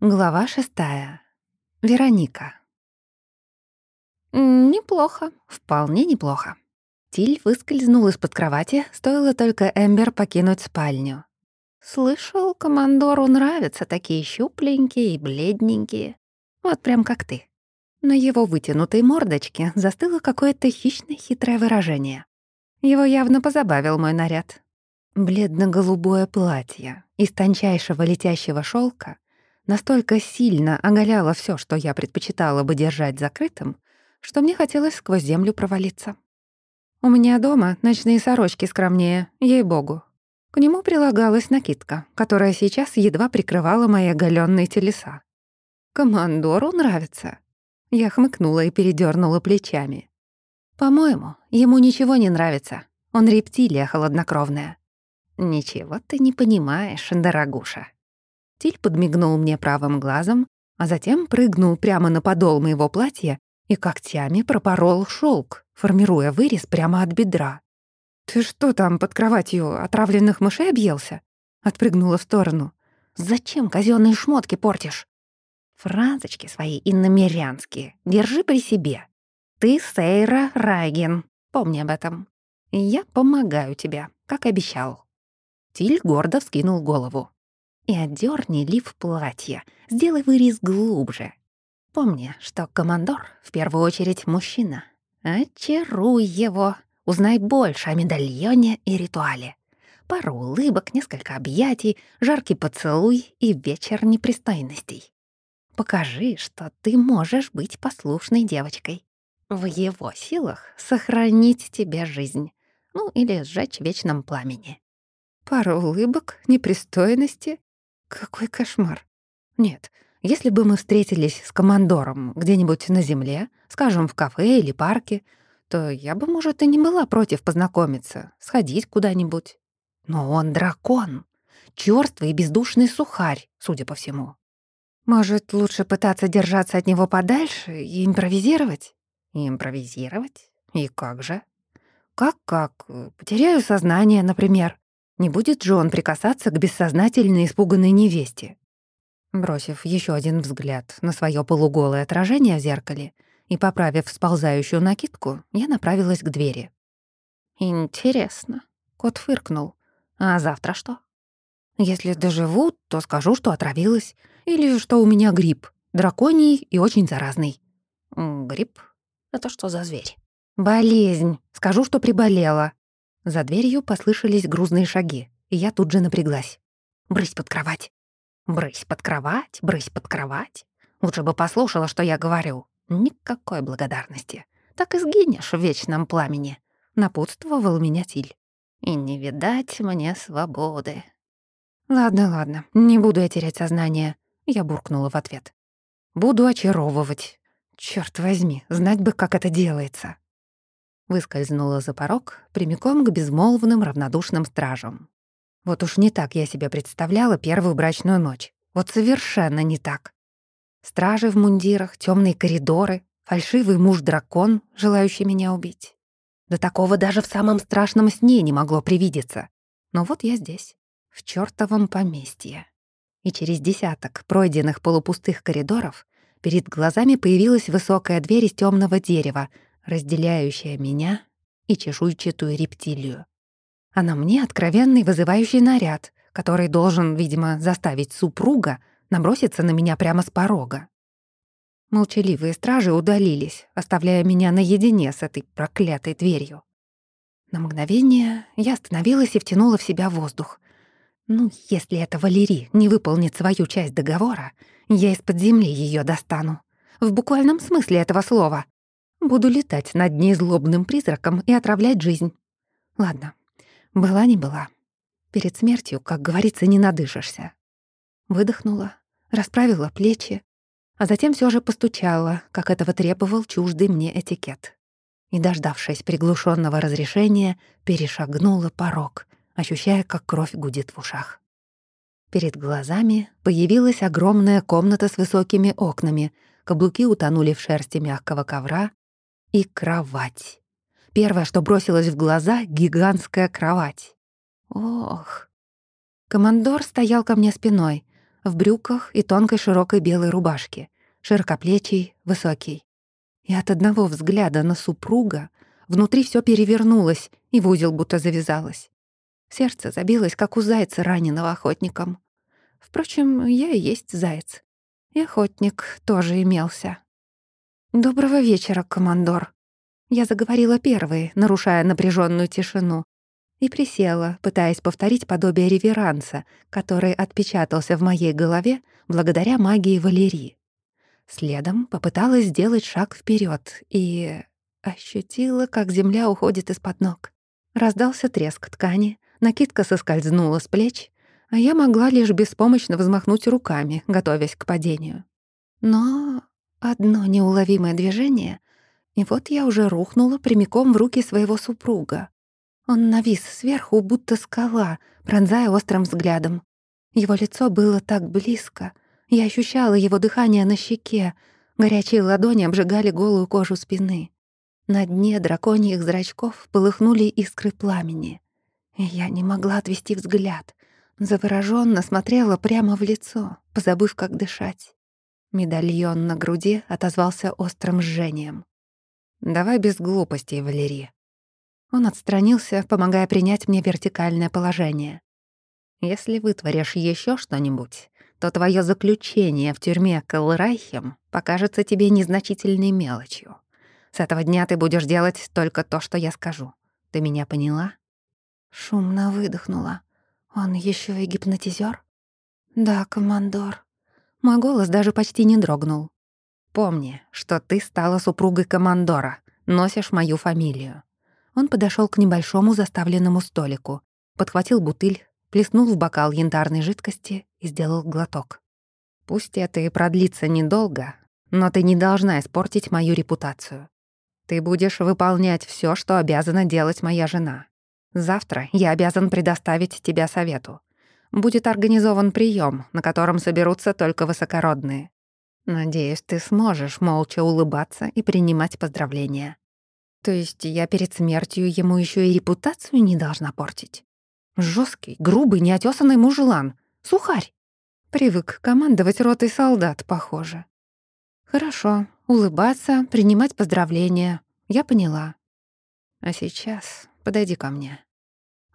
Глава шестая. Вероника. Неплохо, вполне неплохо. Тиль выскользнул из-под кровати, стоило только Эмбер покинуть спальню. Слышал, командору нравятся такие щупленькие и бледненькие. Вот прям как ты. На его вытянутой мордочке застыло какое-то хищное хитрое выражение. Его явно позабавил мой наряд. Бледно-голубое платье из тончайшего летящего шелка настолько сильно оголяло все, что я предпочитала бы держать закрытым, что мне хотелось сквозь землю провалиться. У меня дома ночные сорочки скромнее, ей-богу. К нему прилагалась накидка, которая сейчас едва прикрывала мои оголённые телеса. «Командору нравится?» Я хмыкнула и передернула плечами. «По-моему, ему ничего не нравится. Он рептилия холоднокровная». «Ничего ты не понимаешь, дорогуша», Тиль подмигнул мне правым глазом, а затем прыгнул прямо на подол моего платья и когтями пропорол шелк, формируя вырез прямо от бедра. «Ты что там под кроватью отравленных мышей объелся?» Отпрыгнула в сторону. «Зачем казенные шмотки портишь?» «Фразочки свои иномерянские держи при себе. Ты Сейра Райген, помни об этом. Я помогаю тебе, как обещал». Тиль гордо вскинул голову и отдерни лиф платья, сделай вырез глубже. Помни, что командор в первую очередь мужчина. Очаруй его, узнай больше о медальоне и ритуале. Пару улыбок, несколько объятий, жаркий поцелуй и вечер непристойностей. Покажи, что ты можешь быть послушной девочкой. В его силах сохранить тебе жизнь. Ну, или сжечь в вечном пламени. Пару улыбок, непристойности какой кошмар. Нет, если бы мы встретились с командором где-нибудь на земле, скажем, в кафе или парке, то я бы, может, и не была против познакомиться, сходить куда-нибудь. Но он дракон, чёрствый и бездушный сухарь, судя по всему. Может, лучше пытаться держаться от него подальше и импровизировать? Импровизировать? И как же? Как-как? Потеряю сознание, например. Не будет же он прикасаться к бессознательно испуганной невесте. Бросив еще один взгляд на свое полуголое отражение в зеркале и поправив сползающую накидку, я направилась к двери. «Интересно», — кот фыркнул. «А завтра что?» «Если доживу, то скажу, что отравилась, или что у меня грипп, драконий и очень заразный». «Грипп? Это что за зверь?» «Болезнь. Скажу, что приболела. За дверью послышались грузные шаги, и я тут же напряглась. «Брысь под кровать!» «Брысь под кровать, брысь под кровать!» Лучше бы послушала, что я говорю. Никакой благодарности. Так и сгинешь в вечном пламени. Напутствовал меня Тиль. И не видать мне свободы. «Ладно, ладно, не буду я терять сознание», — я буркнула в ответ. «Буду очаровывать. Черт возьми, знать бы, как это делается» выскользнула за порог прямиком к безмолвным равнодушным стражам. Вот уж не так я себе представляла первую брачную ночь. Вот совершенно не так. Стражи в мундирах, темные коридоры, фальшивый муж-дракон, желающий меня убить. До такого даже в самом страшном сне не могло привидеться. Но вот я здесь, в чёртовом поместье. И через десяток пройденных полупустых коридоров перед глазами появилась высокая дверь из темного дерева, разделяющая меня и чешуйчатую рептилию. А на мне откровенный вызывающий наряд, который должен, видимо, заставить супруга наброситься на меня прямо с порога. Молчаливые стражи удалились, оставляя меня наедине с этой проклятой дверью. На мгновение я остановилась и втянула в себя воздух. Ну, если эта Валерий не выполнит свою часть договора, я из-под земли ее достану. В буквальном смысле этого слова. Буду летать над ней злобным призраком и отравлять жизнь. Ладно, была не была. Перед смертью, как говорится, не надышишься. Выдохнула, расправила плечи, а затем все же постучала, как этого требовал чуждый мне этикет. И, дождавшись приглушенного разрешения, перешагнула порог, ощущая, как кровь гудит в ушах. Перед глазами появилась огромная комната с высокими окнами, каблуки утонули в шерсти мягкого ковра, и кровать. Первое, что бросилось в глаза — гигантская кровать. Ох. Командор стоял ко мне спиной, в брюках и тонкой широкой белой рубашке, широкоплечий, высокий. И от одного взгляда на супруга внутри все перевернулось и в узел будто завязалось. Сердце забилось, как у зайца, раненого охотником. Впрочем, я и есть заяц. И охотник тоже имелся. «Доброго вечера, командор». Я заговорила первой, нарушая напряженную тишину, и присела, пытаясь повторить подобие реверанса, который отпечатался в моей голове благодаря магии Валерии. Следом попыталась сделать шаг вперед и ощутила, как земля уходит из-под ног. Раздался треск ткани, накидка соскользнула с плеч, а я могла лишь беспомощно взмахнуть руками, готовясь к падению. Но одно неуловимое движение, и вот я уже рухнула прямиком в руки своего супруга. Он навис сверху, будто скала, пронзая острым взглядом. Его лицо было так близко. Я ощущала его дыхание на щеке. Горячие ладони обжигали голую кожу спины. На дне драконьих зрачков полыхнули искры пламени. Я не могла отвести взгляд. Заворожённо смотрела прямо в лицо, позабыв, как дышать. Медальон на груди отозвался острым жжением. «Давай без глупостей, Валерия. Он отстранился, помогая принять мне вертикальное положение. «Если вытворишь еще что-нибудь, то твое заключение в тюрьме Калрайхем покажется тебе незначительной мелочью. С этого дня ты будешь делать только то, что я скажу. Ты меня поняла?» Шумно выдохнула. «Он еще и гипнотизер? «Да, командор». Мой голос даже почти не дрогнул. «Помни, что ты стала супругой командора, носишь мою фамилию. Он подошел к небольшому заставленному столику, подхватил бутыль, плеснул в бокал янтарной жидкости и сделал глоток. «Пусть это и продлится недолго, но ты не должна испортить мою репутацию. Ты будешь выполнять все, что обязана делать моя жена. Завтра я обязан предоставить тебя совету. Будет организован прием, на котором соберутся только высокородные. Надеюсь, ты сможешь молча улыбаться и принимать поздравления. То есть я перед смертью ему еще и репутацию не должна портить? Жесткий, грубый, неотесанный мужелан. Сухарь. Привык командовать ротой солдат, похоже. Хорошо, улыбаться, принимать поздравления. Я поняла. А сейчас подойди ко мне.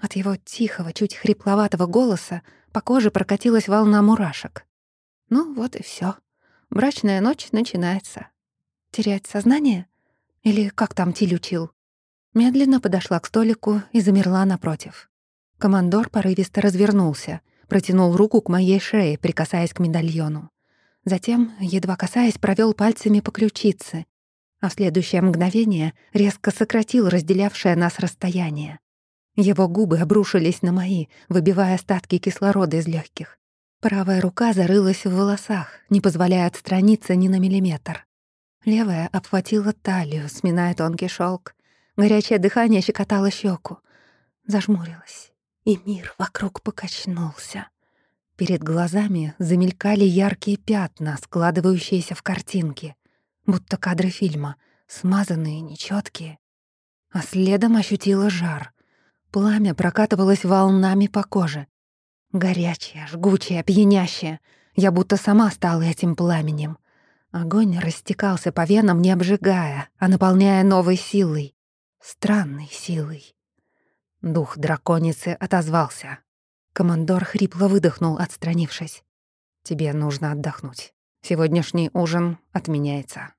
От его тихого, чуть хрипловатого голоса по коже прокатилась волна мурашек. Ну вот и все. Брачная ночь начинается. Терять сознание? Или как там Тиль учил? Медленно подошла к столику и замерла напротив. Командор порывисто развернулся, протянул руку к моей шее, прикасаясь к медальону. Затем, едва касаясь, провел пальцами по ключице, а в следующее мгновение резко сократил разделявшее нас расстояние. Его губы обрушились на мои, выбивая остатки кислорода из легких. Правая рука зарылась в волосах, не позволяя отстраниться ни на миллиметр. Левая обхватила талию, сминая тонкий шелк. Горячее дыхание щекотало щеку. Зажмурилась, и мир вокруг покачнулся. Перед глазами замелькали яркие пятна, складывающиеся в картинки, будто кадры фильма, смазанные, нечеткие. А следом ощутила жар. Пламя прокатывалось волнами по коже. Горячее, жгучее, пьянящее. Я будто сама стала этим пламенем. Огонь растекался по венам, не обжигая, а наполняя новой силой. Странной силой. Дух драконицы отозвался. Командор хрипло выдохнул, отстранившись. «Тебе нужно отдохнуть. Сегодняшний ужин отменяется».